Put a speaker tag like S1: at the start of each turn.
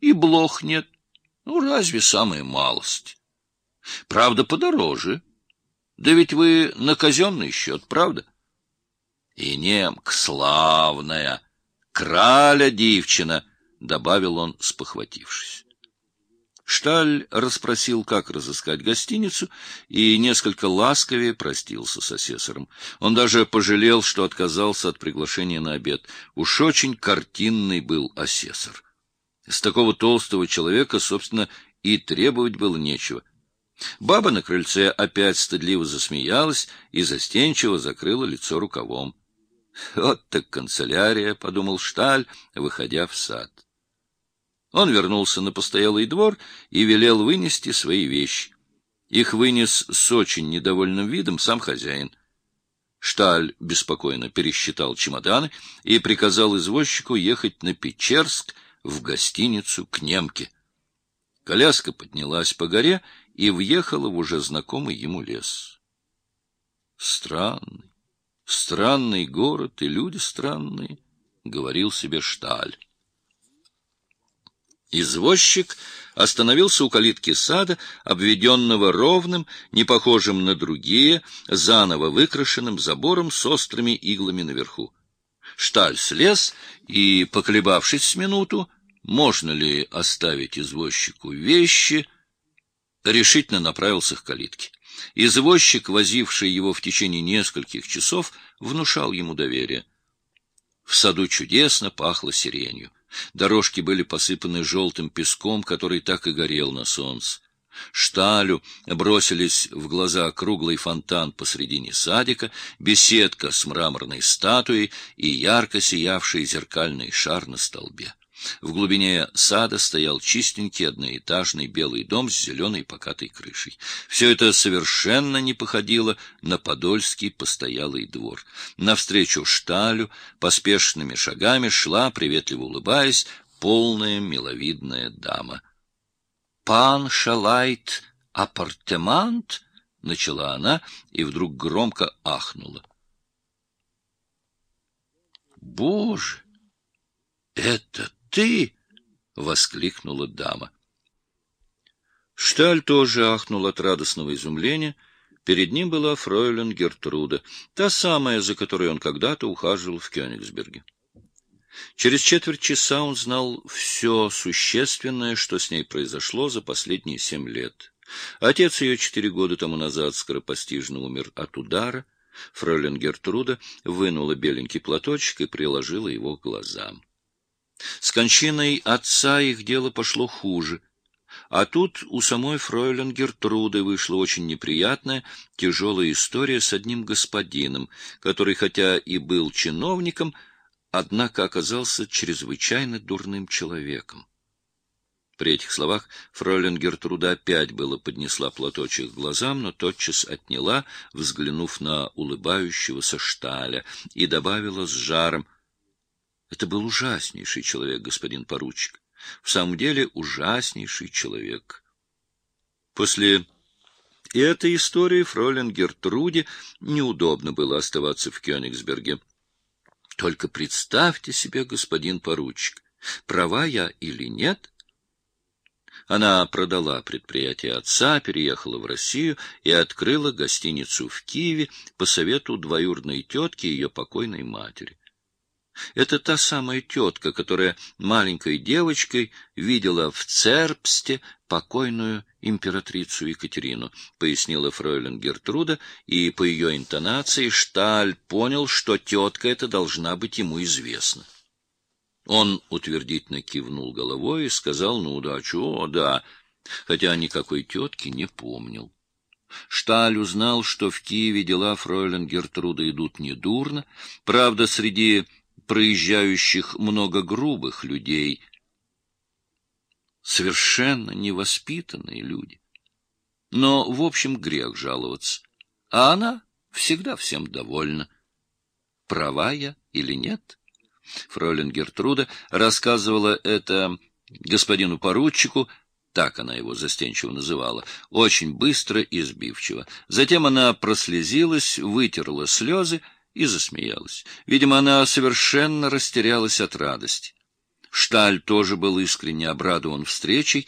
S1: и блох нет. Ну, разве самая малость? Правда, подороже. Да ведь вы на казенный счет, правда? И немка славная, краля девчина, — добавил он, спохватившись. Шталь расспросил, как разыскать гостиницу, и несколько ласковее простился с асессором. Он даже пожалел, что отказался от приглашения на обед. Уж очень картинный был асессор. С такого толстого человека, собственно, и требовать было нечего. Баба на крыльце опять стыдливо засмеялась и застенчиво закрыла лицо рукавом. «Вот так канцелярия», — подумал Шталь, выходя в сад. Он вернулся на постоялый двор и велел вынести свои вещи. Их вынес с очень недовольным видом сам хозяин. Шталь беспокойно пересчитал чемоданы и приказал извозчику ехать на Печерск в гостиницу к немке. Коляска поднялась по горе и въехала в уже знакомый ему лес. Странный, странный город и люди странные, — говорил себе Шталь. Извозчик остановился у калитки сада, обведенного ровным, не похожим на другие, заново выкрашенным забором с острыми иглами наверху. Шталь слез и, поколебавшись с минуту, можно ли оставить извозчику вещи, решительно направился к калитке. Извозчик, возивший его в течение нескольких часов, внушал ему доверие. В саду чудесно пахло сиренью. Дорожки были посыпаны желтым песком, который так и горел на солнце. Шталю бросились в глаза круглый фонтан посредине садика, беседка с мраморной статуей и ярко сиявший зеркальный шар на столбе. В глубине сада стоял чистенький одноэтажный белый дом с зеленой покатой крышей. Все это совершенно не походило на подольский постоялый двор. Навстречу шталю поспешными шагами шла, приветливо улыбаясь, полная миловидная дама. — Пан Шалайт апартемант? — начала она и вдруг громко ахнула. — Боже! Это ты? — воскликнула дама. Шталь тоже ахнул от радостного изумления. Перед ним была фройлен Гертруда, та самая, за которой он когда-то ухаживал в Кёнигсберге. Через четверть часа он знал все существенное, что с ней произошло за последние семь лет. Отец ее четыре года тому назад скоропостижно умер от удара. Фройлен Гертруда вынула беленький платочек и приложила его к глазам. С кончиной отца их дело пошло хуже. А тут у самой фройлен Гертруды вышла очень неприятная, тяжелая история с одним господином, который, хотя и был чиновником, однако оказался чрезвычайно дурным человеком. При этих словах фройлен Гертруда опять было поднесла платочек к глазам, но тотчас отняла, взглянув на улыбающегося Шталя, и добавила с жаром — это был ужаснейший человек, господин поручик. В самом деле ужаснейший человек. После этой истории фролен Гертруде неудобно было оставаться в Кёнигсберге. Только представьте себе, господин поручик, права я или нет? Она продала предприятие отца, переехала в Россию и открыла гостиницу в Киеве по совету двоюродной тетки ее покойной матери. Это та самая тетка, которая маленькой девочкой видела в Цербсте покойную императрицу Екатерину, пояснила фройлен Гертруда, и по ее интонации Шталь понял, что тетка эта должна быть ему известна. Он утвердительно кивнул головой и сказал на удачу «О, да», хотя никакой тетки не помнил. Шталь узнал, что в Киеве дела фройлен Гертруда идут недурно, правда, среди проезжающих много грубых людей, совершенно невоспитанные люди. Но, в общем, грех жаловаться. А она всегда всем довольна. Права я или нет? Фройлен Гертруда рассказывала это господину поручику, так она его застенчиво называла, очень быстро и сбивчиво. Затем она прослезилась, вытерла слезы и засмеялась. Видимо, она совершенно растерялась от радости. Шталь тоже был искренне обрадован встречей